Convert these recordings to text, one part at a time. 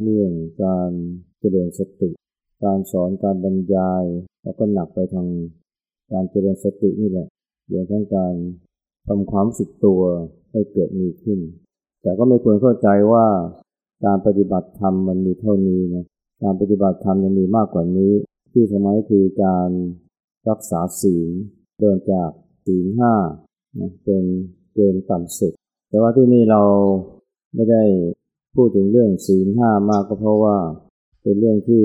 เนื่องการเจริญสติ การสอนการบรรยายแล้วก็หนักไปทางการเจริญสตินี่แหละรวมทั้งการทำความสึกตัวให้เกิดมีขึ้น แต่ก็ไม่ควรเข้าใจว่าการปฏิบัติธรรมมันมีเท่านี้นะ การปฏิบัติธรรมยังมีมากกว่านี้ ที่สมัยคือการรักษาศีลเดินจากศีลห้าเป็นเกณฑ์ต่ำสุด แต่ว่าที่นี่เราไม่ได้ พูดถึงเรื่องศีลห้ามากก็เพราะว่า เป็นเรื่องที่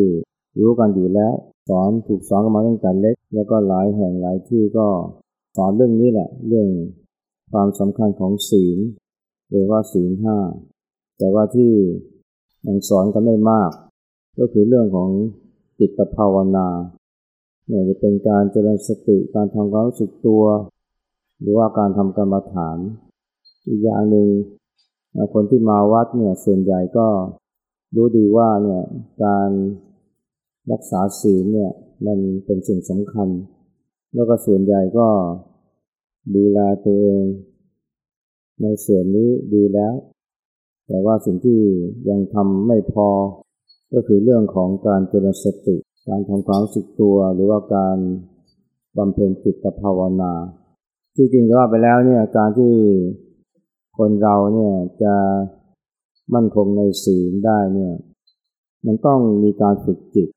รู้กันอยู่แล้ว สอนถูกสอนกันมาตั้งแต่เล็ก แล้วก็หลายแห่งหลายที่ก็สอนเรื่องนี้แหละ เรื่องความสำคัญของศีลเรียกว่าศีลห้าแต่ว่าที่ยังสอนกันไม่มาก ก็คือเรื่องของจิตภาวนาเนี่ยจะเป็นการเจริญสติการทำความรู้สึกตัว หรือว่าการทำกรรมฐาน อีกอย่างหนึ่ง คนที่มาวัดเนี่ยส่วนใหญ่ก็รู้ดีว่าเนี่ยการรักษาศีลเนี่ยมันเป็นสิ่งสำคัญ แล้วก็ส่วนใหญ่ก็ดูแลตัวเอง ในส่วนนี้ดีแล้ว แต่ว่าสิ่งที่ยังทำไม่พอ ก็คือเรื่องของการเจริญสติ การทำความรู้สึกตัว หรือว่าการบำเพ็ญจิตภาวนา ที่จริงจะว่าไปแล้วเนี่ยการที่ คนเราเนี่ยจะมั่นคงในศีลได้เนี่ย มันต้องมีการฝึกจิต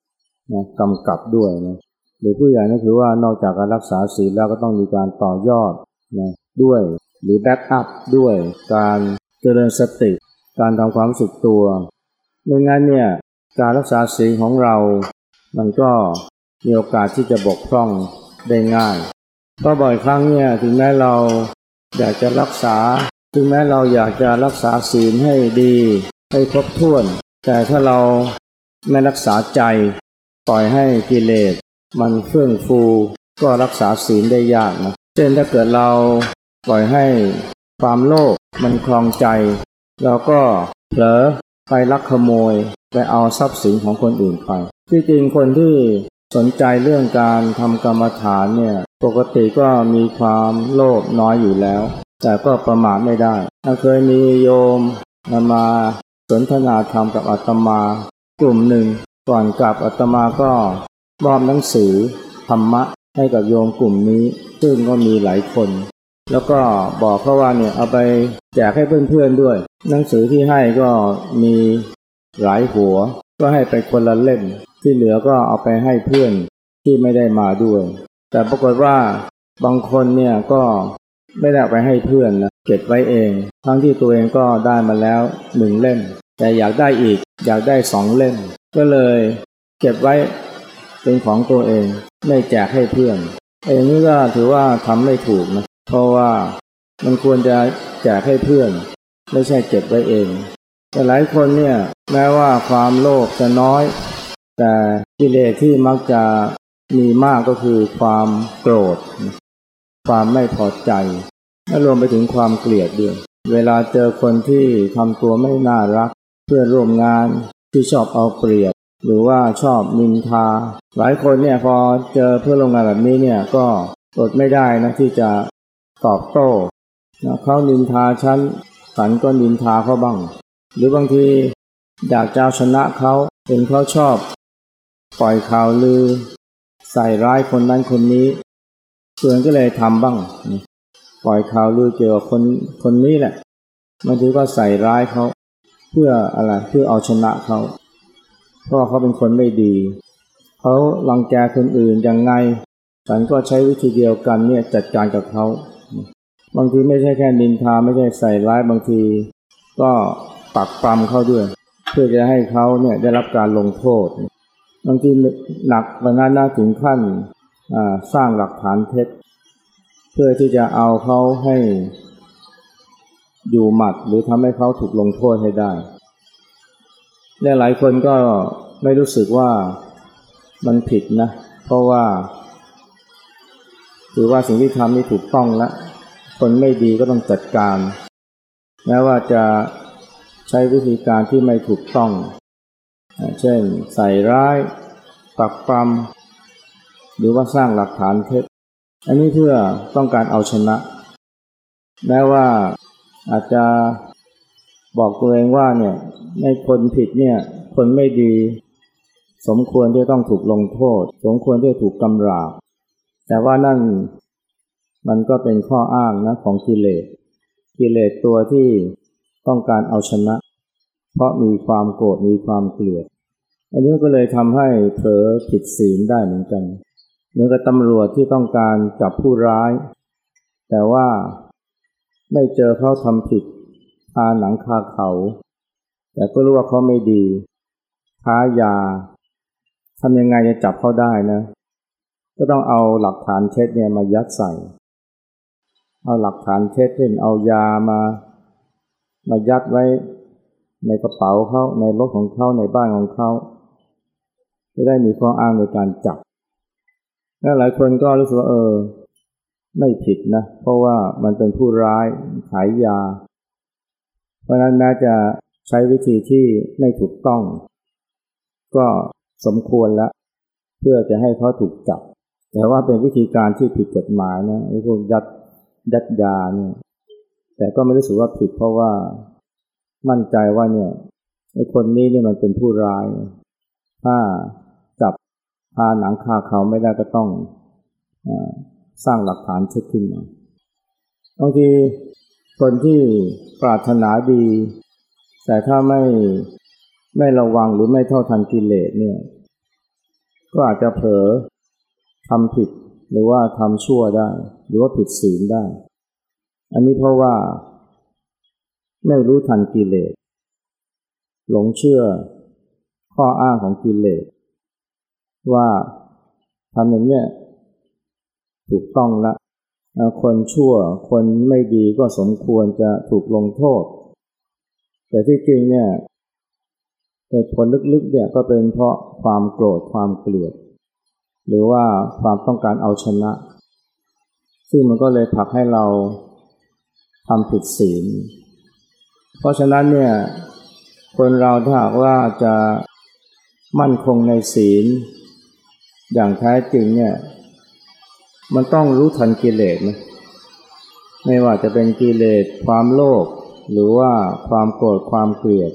นะกำกับด้วยนะหรือผู้ใหญ่ก็คือว่านอกจากการรักษาศีลแล้วก็ต้องมีการต่อยอดนะด้วยหรือแบ็กอัพด้วยการเจริญสติ การทำความสึกตัวไม่งั้นเนี่ยการรักษาศีลของเรา มันก็มีโอกาสที่จะบกพร่องได้ง่ายเพราะบ่อยครั้งเนี่ยถึงแม้เราอยากจะรักษา ถึงแม้เราอยากจะรักษาศีลให้ดี ให้ครบถ้วน แต่ถ้าเราไม่รักษาใจ ปล่อยให้กิเลส มันเฟื่องฟูก็รักษาศีลได้ยากนะเช่นถ้าเกิดเราปล่อยให้ความโลภมันคลองใจ เราก็เผลอไปลักขโมยไปเอาทรัพย์สินของคนอื่นไป ที่จริงคนที่สนใจเรื่องการทำกรรมฐานเนี่ย ปกติก็มีความโลภน้อยอยู่แล้ว แต่ก็ประมาทไม่ได้ เคยมีโยมมาสนทนาธรรมกับอาตมากลุ่มหนึ่ง ก่อนกลับอาตมาก็มอบหนังสือธรรมะให้กับโยมกลุ่มนี้ ซึ่งก็มีหลายคน แล้วก็บอกเขาว่าเนี่ยเอาไปแจกให้เพื่อนๆด้วย หนังสือที่ให้ก็มีหลายหัว ก็ให้ไปคนละเล่มที่เหลือก็เอาไปให้เพื่อนที่ไม่ได้มาด้วย แต่ปรากฏว่าบางคนเนี่ยก็ ไม่ได้ไปให้เพื่อนนะเก็บไว้เอง ทั้งที่ตัวเองก็ได้มาแล้วหนึ่งเล่ม แต่อยากได้อีก อยากได้สองเล่ม ก็เลยเก็บไว้เป็นของตัวเอง ไม่แจกให้เพื่อนไอ้นี้ก็ถือว่าทำไม่ถูกนะ เพราะว่ามันควรจะแจกให้เพื่อน ไม่ใช่เก็บไว้เอง แต่หลายคนเนี่ยแม้ว่าความโลภจะน้อย แต่กิเลสที่มักจะมีมากก็คือความโกรธ ความไม่พอใจ และรวมไปถึงความเกลียดด้วย เวลาเจอคนที่ทำตัวไม่น่ารัก เพื่อนร่วมงานที่ชอบเอาเปรียบ หรือว่าชอบนินทา หลายคนเนี่ยพอเจอเพื่อนร่วมงานแบบนี้เนี่ยก็อดไม่ได้นะที่จะตอบโต้นะเขานินทาฉันฉันก็นินทาเขาบ้าง หรือบางทีอยากจะชนะเขาเป็นเขาชอบ ปล่อยข่าวลือ ใส่ร้ายคนนั้นคนนี้ ส่วนก็เลยทำบ้าง ปล่อยข่าวลือเกี่ยวกับคนคนนี้แหละบางทีก็ใส่ร้ายเขาเพื่ออะไรเพื่อเอาชนะเขาเพราะเขาเป็นคนไม่ดี เขาลังแกคนอื่นยังไง ฉันก็ใช้วิธีเดียวกันเนี่ยจัดการกับเขา บางทีไม่ใช่แค่นินทาไม่ใช่ใส่ร้ายบางที ก็ปักปั๊มเขาด้วย เพื่อจะให้เขาเนี่ยได้รับการลงโทษ บางทีหนักกว่านั้นนะถึงขั้น สร้างหลักฐานเท็จ เพื่อที่จะเอาเขาให้อยู่หมัดหรือทำให้เขาถูกลงโทษให้ได้และหลายคนก็ไม่รู้สึกว่ามันผิดนะ เพราะว่าถือว่าสิ่งที่ทำนี่ถูกต้องแล้วคนไม่ดีก็ต้องจัดการ แม้ว่าจะใช้วิธีการที่ไม่ถูกต้อง เช่นใส่ร้ายปักปั๊ม หรือว่าสร้างหลักฐานเท็จอันนี้เพื่อต้องการเอาชนะแม้ว่าอาจจะบอกตัวเองว่าเนี่ยในคนผิดเนี่ยคนไม่ดี สมควรที่ต้องถูกลงโทษ สมควรที่จะถูกกำราบ แต่ว่านั่นมันก็เป็นข้ออ้างนะของกิเลสกิเลสตัวที่ต้องการเอาชนะ เพราะมีความโกรธมีความเกลียด อันนี้ก็เลยทำให้เผลอผิดศีลได้เหมือนกัน เหมือนกับตำรวจที่ต้องการจับผู้ร้าย แต่ว่าไม่เจอเขาทำผิดคาหนังคาเขา แต่ก็รู้ว่าเขาไม่ดีค้ายาทำยังไงจะจับเขาได้นะ ก็ต้องเอาหลักฐานเท็จเนี่ยมายัดใส่ เอาหลักฐานเท็จเช่นเอายามา มายัดไว้ในกระเป๋าเขาในรถของเขาในบ้านของเขาจะได้มีข้ออ้างในการจับ และหลายคนก็รู้สึกว่าเออ ไม่ผิดนะ เพราะว่ามันเป็นผู้ร้ายขายยา เพราะนั้นแม้จะใช้วิธีที่ไม่ถูกต้อง ก็สมควรแล้ว เพื่อจะให้เขาถูกจับ แต่ว่าเป็นวิธีการที่ผิดกฎหมายนะไอ้พวกยัดยัดยาเนี่ยแต่ก็ไม่รู้สึกว่าผิดเพราะว่ามั่นใจว่าเนี่ยไอ้คนนี้เนี่ยมันเป็นผู้ร้าย ถ้า จับพาหนังคาเขาไม่ได้ก็ต้องอสร้างหลักฐานเช็ดขึ้นมาบางทีคนที่ปรารถนาดี แต่ถ้าไม่ไม่ระวังหรือไม่เท่าทันกิเลสเนี่ย ก็อาจจะเผลอทำผิดหรือว่าทำชั่วได้ หรือว่าผิดศีลได้ อันนี้เพราะว่า ไม่รู้ทันกิเลสหลงเชื่อข้ออ้างของกิเลส ว่าทำอย่างนี้ถูกต้องละ คนชั่วคนไม่ดีก็สมควรจะถูกลงโทษ แต่ที่จริงเนี่ยเหตุผลลึกๆเนี่ยก็เป็นเพราะความโกรธความเกลียด หรือว่าความต้องการเอาชนะ ซึ่งมันก็เลยผลักให้เราทำผิดศีล เพราะฉะนั้นเนี่ยคนเราถ้าหากว่าจะมั่นคงในศีล อย่างแท้จริงเนี่ย มันต้องรู้ทันกิเลสนะไม่ว่าจะเป็นกิเลสความโลภหรือว่าความโกรธความเกลียด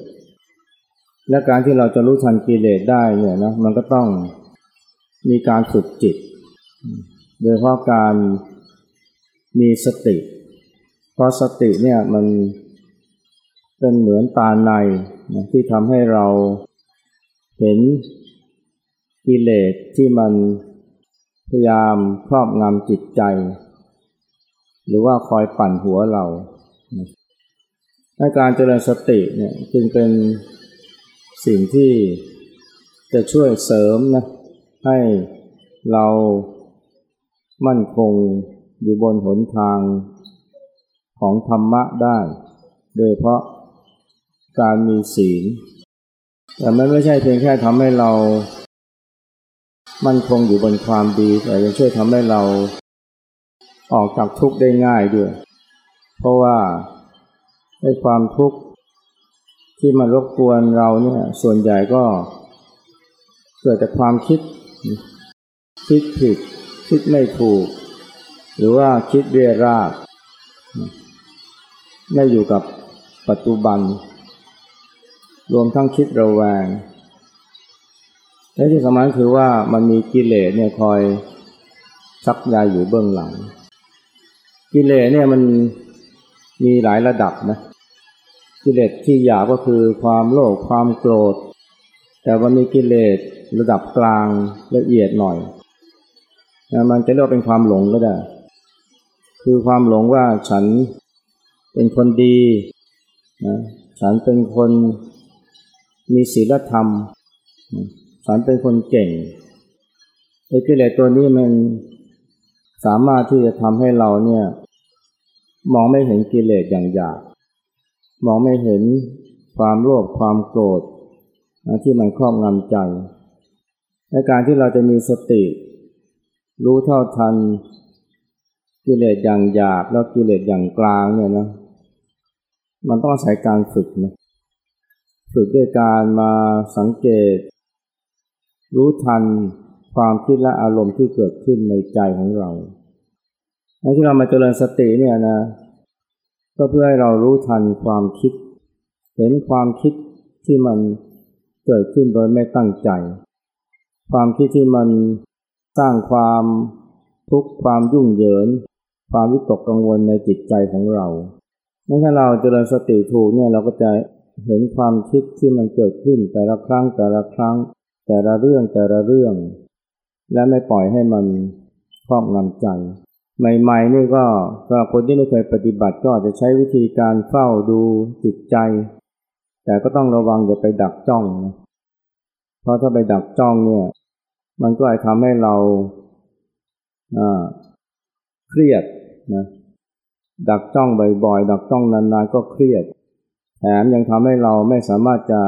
และการที่เราจะรู้ทันกิเลสได้เนี่ยนะมันก็ต้องมีการฝึกจิต โดยเพราะการมีสติ เพราะสติเนี่ยมันเป็นเหมือนตาในที่ทำให้เราเห็น กิเลสที่มันพยายามครอบงำจิตใจ หรือว่าคอยปั่นหัวเราในการเจริญสติเนี่ยจึงเป็นสิ่งที่จะช่วยเสริมนะให้เรามั่นคงอยู่บนหนทางของธรรมะได้ โดยเพราะการมีศีล แต่มันไม่ใช่เพียงแค่ทำให้เรา มั่นคงอยู่บนความดีแต่ยังช่วยทำให้เราออกจากทุกข์ได้ง่ายด้วย เพราะว่าในความทุกข์ที่มารบกวนเราเนี่ยส่วนใหญ่ก็เกิดจากความคิด คิดผิด คิดไม่ถูก หรือว่าคิดเรียราดไม่อยู่กับปัจจุบัน รวมทั้งคิดระแวง และที่สำคัญคือว่ามันมีกิเลสเนี่ยคอยชักยายอยู่เบื้องหลัง กิเลสเนี่ยมันมีหลายระดับนะ กิเลสที่หยาบก็คือความโลภความโกรธ แต่ว่ามีกิเลสระดับกลางละเอียดหน่อยนะมันจะเรียกเป็นความหลงก็ได้ คือความหลงว่าฉันเป็นคนดีนะฉันเป็นคนมีศีลธรรม ฉันเป็นคนเก่งไอ้กิเลสตัวนี้มันสามารถที่จะทำให้เราเนี่ย มองไม่เห็นกิเลสอย่างหยาบมองไม่เห็นความโลภความโกรธที่มันครอบงำใจในการที่เราจะมีสติ รู้เท่าทัน กิเลสอย่างหยาบแล้วกิเลสอย่างกลางเนี่ยนะมันต้องอาศัยการฝึกนะฝึกด้วยการมาสังเกต รู้ทันความคิดและอารมณ์ที่เกิดขึ้นในใจของเราในที่เรามาเจริญสติเนี่ยนะ ก็เพื่อให้เรารู้ทันความคิด เห็นความคิดที่มันเกิดขึ้นโดยไม่ตั้งใจ ความคิดที่มันสร้างความทุกข์ความยุ่งเหยิงความวิตกกังวลในจิตใจของเราถ้าเราเจริญสติถูกเนี่ยเราก็จะเห็นความคิดที่มันเกิดขึ้นแต่ละครั้งแต่ละครั้ง แต่ละเรื่องแต่ละเรื่อง และไม่ปล่อยให้มันครอบงำใจ ใหม่ๆนี่ก็สำหรับคนที่ไม่เคยปฏิบัติก็อาจจะใช้วิธีการเฝ้าดูจิตใจ แต่ก็ต้องระวังอย่าไปดักจ้องนะเพราะถ้าไปดักจ้องเนี่ย มันก็อาจทำให้เราเครียดนะดักจ้องบ่อยๆ ดักจ้องนานๆก็เครียด แถมยังทำให้เราไม่สามารถจะ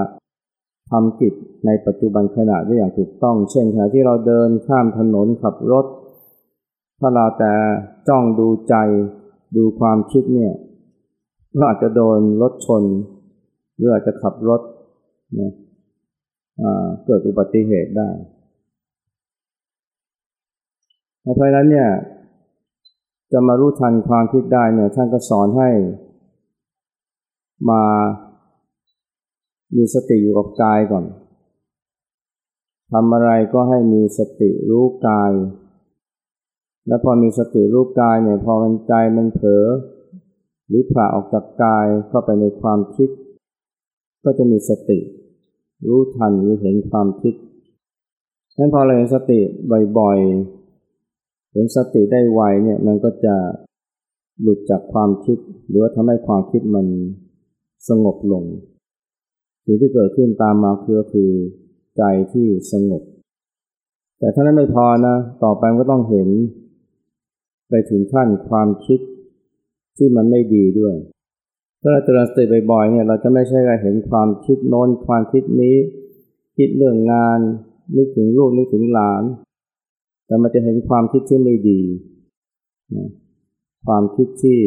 ทำกิจในปัจจุบันขณะได้อย่างถูกต้อง เช่นขณะที่เราเดินข้ามถนนขับรถ ถ้าเราแต่จ้องดูใจดูความคิดเนี่ยเราอาจจะโดนรถชน หรืออาจจะขับรถนะเกิดอุบัติเหตุได้เพราะฉะนั้นเนี่ยจะมารู้ทันความคิดได้เนี่ยท่านก็สอนให้มา มีสติอยู่กับกายก่อนทำอะไรก็ให้มีสติรู้กาย แล้วพอมีสติรู้กายเนี่ยพอมันใจมันเผลอหรือผ่าออกจากกายเข้าไปในความคิด ก็จะมีสติ รู้ทันหรือเห็นความคิดนั้นพอเราเห็นสติบ่อยๆ เห็นสติได้ไวเนี่ยมันก็จะหลุดจากความคิด หรือว่าทำให้ความคิดมันสงบลง สิ่งที่เกิดขึ้นตามมาคือคือใจที่สงบ แต่ถ้านั้นไม่พอนะ ต่อไปก็ต้องเห็น ไปถึงขั้นความคิดที่มันไม่ดีด้วย ถ้าเราเจริญสติบ่อยๆเนี่ยเราจะไม่ใช่การเห็นความคิดโน้นความคิดนี้ คิดเรื่องงาน นึกถึงลูกนึกถึงหลาน แต่มันจะเห็นความคิดที่ไม่ดี ความคิดที่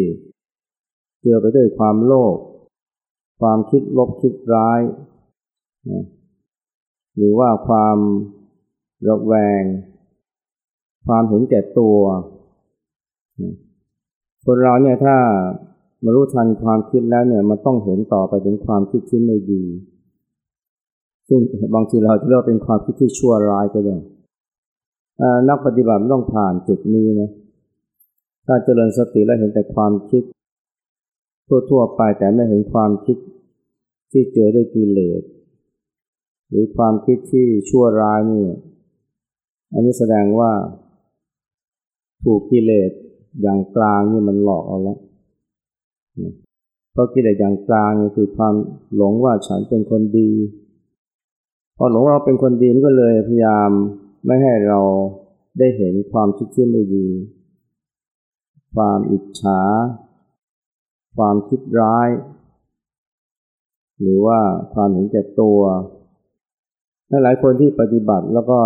เจือไปด้วยความโลภ ความคิดลบคิดร้าย หรือว่าความระแวง ความเห็นแก่ตัว คนเราเนี่ยถ้ามารู้ทันความคิดแล้วเนี่ยมันต้องเห็นต่อไปถึงความคิดที่ไม่ดี ซึ่งบางทีเราจะเรียกเป็นความคิดที่ชั่วร้ายก็ได้นักปฏิบัติต้องผ่านจุดนี้นะถ้าเจริญสติแล้วเห็นแต่ความคิด ทั่วๆไปแต่ไม่เห็นความคิดที่เจอด้วยกิเลสหรือความคิดที่ชั่วร้ายนี่อันนี้แสดงว่า ถูกกิเลสอย่างกลางนี่มันหลอกเอาแล้วเพราะกิเลสอย่างกลางนี่คือความหลงว่าฉันเป็นคนดี พอหลงว่าเป็นคนดีมันก็เลยพยายามไม่ให้เราได้เห็นความคิดที่ไม่ดี ความอิจฉา ความคิดร้าย หรือว่าความเห็นแก่ตัวหลายคนที่ปฏิบัติแล้วก็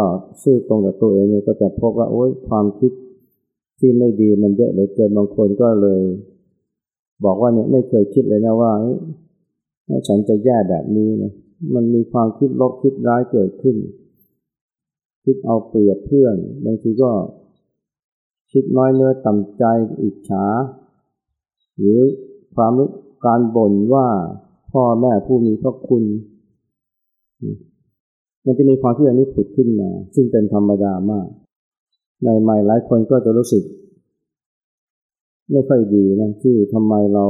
ซื่อตรงกับตัวเองเนี่ยก็จะพบว่าโอ๊ยความคิดที่ไม่ดีมันเยอะเหลือเกินบางคนก็เลย บอกว่าเนี่ยไม่เคยคิดเลยนะว่าฉันจะแย่แบบนี้นะมันมีความคิดลบคิดร้ายเกิดขึ้น คิดเอาเปรียบเพื่อนบางทีก็ คิดน้อยเนื้อต่ำใจอิจฉาหรือ ความการบ่นว่าพ่อแม่ผู้มีพระคุณ มันจะมีความที่อันนี้ผุดขึ้นมา ซึ่งเป็นธรรมดามาก ในใหม่หลายคนก็จะรู้สึก ไม่ค่อยดีนะที่ทำไมเรา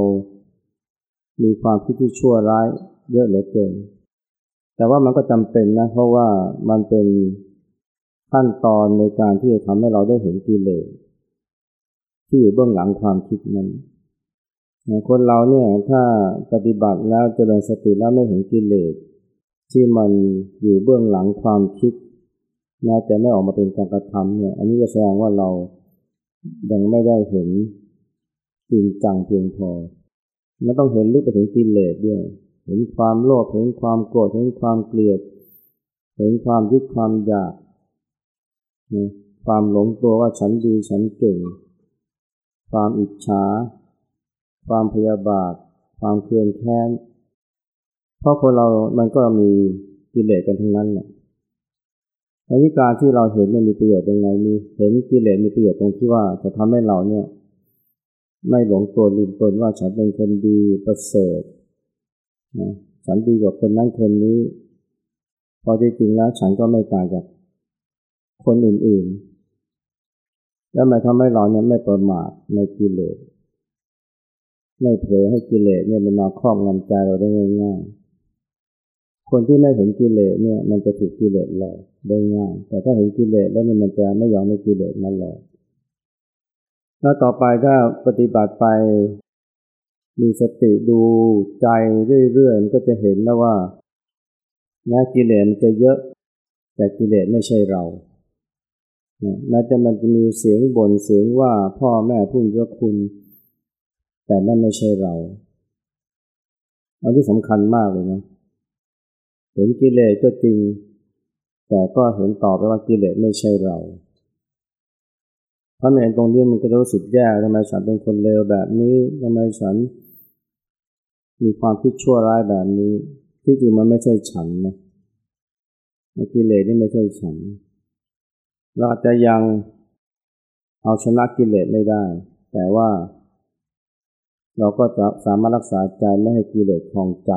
มีความคิดที่ชั่วร้ายเยอะเหลือเกิน แต่ว่ามันก็จำเป็นนะ เพราะว่ามันเป็นขั้นตอนในการที่จะทำให้เราได้เห็นกิเลสที่อยู่เบื้องหลังความคิดนั้น คนเราเนี่ยถ้าปฏิบัติแล้วเจริญสติแล้วไม่เห็นกิเลสที่มันอยู่เบื้องหลังความคิดน่าจะไม่ออกมาเป็นการกระทำเนี่ย อันนี้ก็แสดงว่าเรายังไม่ได้เห็นจริงจังเพียงพอมันต้องเห็นลึกไปถึงกิเลสด้วย เห็นความโลภเห็นความโกรธเห็นความเกลียด เห็นความยึดความอยากความหลงตัวว่าฉันดีฉันเก่ง ความอิจฉา ความพยาบาท ความเคืองแค้น เพราะคนเรามันก็มีกิเลสกันทั้งนั้นแหละอนนี้การที่เราเห็นมันมีประโยชน์ยังไง มีเห็นกิเลสมีประโยชน์ตรงที่ว่าจะทำให้เราเนี่ย ไม่หลงตัวลืมตนว่าฉันเป็นคนดีประเสริฐนะฉันดีกว่าคนนั้นคนนี้ พอจริงแล้วฉันก็ไม่ต่างจากคนอื่นๆ แล้วมันทำให้เราเนี่ยไม่ประมาทในกิเลส ไม่เผลอให้กิเลสเนี่ยมันมาครอบงำใจเราได้ง่ายๆ คนที่ไม่เห็นกิเลสเนี่ย มันจะถูกกิเลสหลอกได้ง่าย แต่ถ้าเห็นกิเลสแล้วมันจะไม่ยอมให้กิเลสมาหลอกแล้วต่อไปก็ปฏิบัติไป มีสติดูใจเรื่อยๆ มันก็จะเห็นแล้วว่าแม้กิเลสมันจะเยอะ แต่กิเลสไม่ใช่เราแม้จะมันจะมีเสียงบน่นเสียงว่าพ่อแม่พูดยกคุณ แต่นั่นไม่ใช่เราอันที่สำคัญมากเลยนะ เห็นกิเลสก็จริง แต่ก็เห็นต่อไปว่ากิเลสไม่ใช่เราพราะเห็นตรงนี้มันก็รู้สึกแย่ทำไมฉันเป็นคนเลวแบบนี้ทำไมฉัน มีความคิดชั่วร้ายแบบนี้ ที่จริงมันไม่ใช่ฉันนะกิเลสนี่ไม่ใช่ฉันเราอาจจะยังเอาชนะกิเลสไม่ได้ แต่ว่า เราก็จะสามารถรักษาใจไม่ให้กิเลสคลองใจ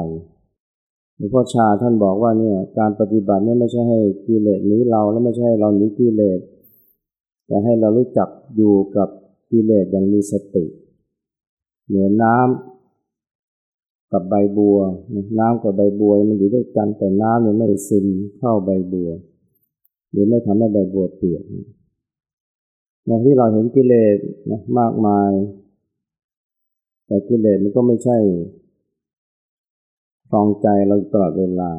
หลวงพ่อชาท่านบอกว่าเนี่ยการปฏิบัติเนี่ยไม่ใช่ให้กิเลสหนีเราแล้วไม่ใช่เราหนีกิเลสแต่ให้เรารู้จักอยู่กับกิเลสอย่างมีสติ เหมือนน้ำกับใบบัว น้ำกับใบบัวมันอยู่ด้วยกันแต่น้ำเนี่ยไม่ซึมเข้าใบบัว หรือไม่ทำให้ใบบัวเปียกในที่เราเห็นกิเลสนะมากมาย แต่กิเลสมันก็ไม่ใช่คลองใจเราตลอดเวลา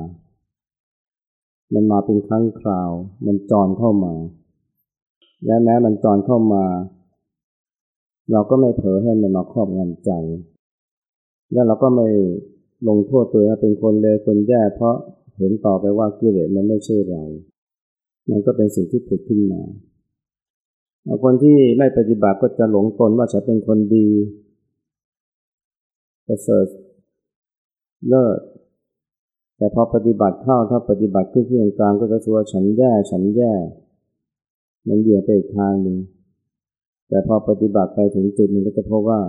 มันมาเป็นครั้งคราว มันจอนเข้ามา และแม้มันจอนเข้ามา เราก็ไม่เผลอให้มันมาครอบงำใจ และเราก็ไม่ลงโทษตัวว่าเป็นคนเลวคนแย่เพราะเห็นต่อไปว่ากิเลสมันไม่ใช่เรา มันก็เป็นสิ่งที่ผุดขึ้นมา คนที่ไม่ปฏิบัติก็จะหลงตนว่าฉันเป็นคนดี ประเสริฐเลิศ แต่พอปฏิบัติเข้าถ้าปฏิบัติขึ้นที่กลางก็จะชัวฉันแย่ฉันแย่ มันเบี่ยงไปอีกทางหนึ่งแต่พอปฏิบัติไปถึงจุดหนึ่งก็จะพบว่า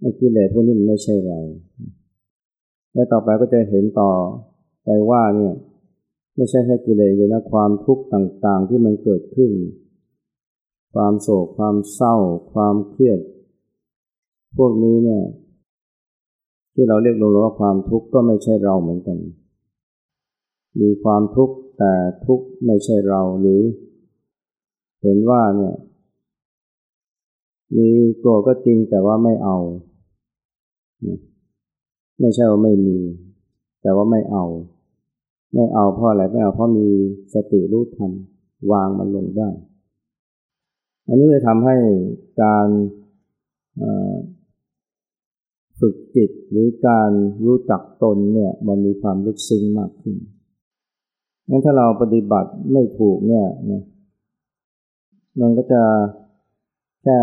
ไอ้กิเลสพวกนี้มันไม่ใช่เรา และต่อไปก็จะเห็นต่อไปว่าเนี่ย ไม่ใช่แค่กิเลสเลยนะความทุกข์ต่างๆที่มันเกิดขึ้น ความโศกความเศร้า ความเครียด พวกนี้เนี่ย ที่เราเรียกรวมว่าความทุกข์ก็ไม่ใช่เราเหมือนกัน มีความทุกข์แต่ทุกข์ไม่ใช่เราหรือ เห็นว่าเนี่ย มีโกรธก็จริงแต่ว่าไม่เอา ไม่ใช่ว่าไม่มี แต่ว่าไม่เอา ไม่เอาเพราะอะไรไม่เอาเพราะมีสติรู้ทันวางมันลงได้ อันนี้เลยทำให้การ ฝึกจิตหรือการรู้จักตนเนี่ยมันมีความลึกซึ้งมากขึ้นงั้นถ้าเราปฏิบัติไม่ถูกเนี่ยนะมันก็จะแค่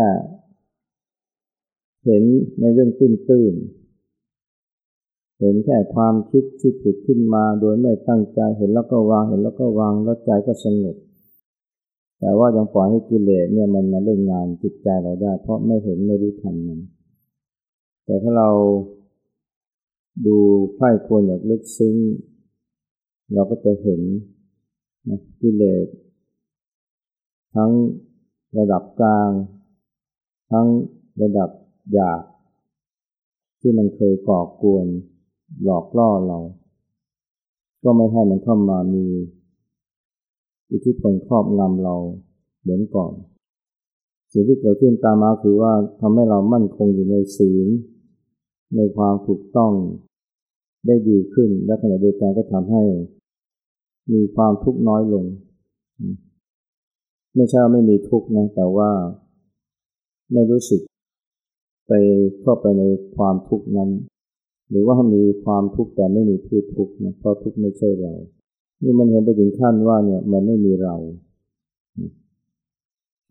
เห็นในเรื่องตื้นๆ เห็นแค่ความคิดที่ผุดขึ้นมาโดยไม่ตั้งใจ เห็นแล้วก็วาง เห็นแล้วก็วาง แล้วใจก็สงบ แต่ว่ายังปล่อยให้กิเลสเนี่ยมันมาเล่นงานจิตใจเราได้ เพราะไม่เห็นไม่รู้ทันมัน แต่ถ้าเราดูไพ่ควรอย่างลึกซึ้ง เราก็จะเห็นนะกิเลสทั้งระดับกลาง ทั้งระดับหยาบที่มันเคยก่อกวนหลอกล่อเรา ก็ไม่ให้มันเข้ามามี อิทธิพลครอบงำเราเหมือนก่อน สิ่งที่เกิดขึ้นตามมาคือว่าทำให้เรามั่นคงอยู่ในศีล ในความถูกต้องได้ดีขึ้น และขณะเดียวกันก็ทำให้ มีความทุกข์น้อยลง ไม่ใช่ไม่มีทุกข์นะ แต่ว่าไม่รู้สึกไปเข้าไปในความทุกข์นั้น หรือว่ามีความทุกข์แต่ไม่มีผู้ทุกข์นะเพราะทุกข์ไม่ใช่เรา นี่มันเห็นไปถึงขั้นว่าเนี่ยมันไม่มีเรา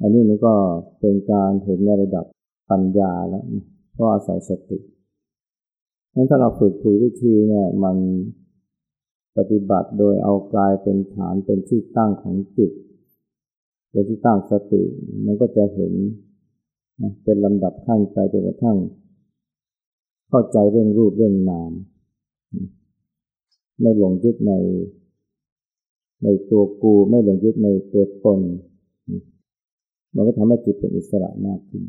อันนี้มันก็เป็นการเห็นในระดับปัญญาแล้วเพราะอาศัยสติ นั้นถ้าเราฝึกถูกวิธีเนี่ยมันปฏิบัติโดยเอากายเป็นฐานเป็นที่ตั้งของจิตโดยที่ตั้งสติ มันก็จะเห็นเป็นลำดับขั้นไปจนกระทั่ง เข้าใจเรื่องรูปเรื่องนาม ไม่หลงยึดใน ในตัวกูไม่หลงยึดในตัวตนมันก็ทำให้จิตเป็นอิสระมากขึ้น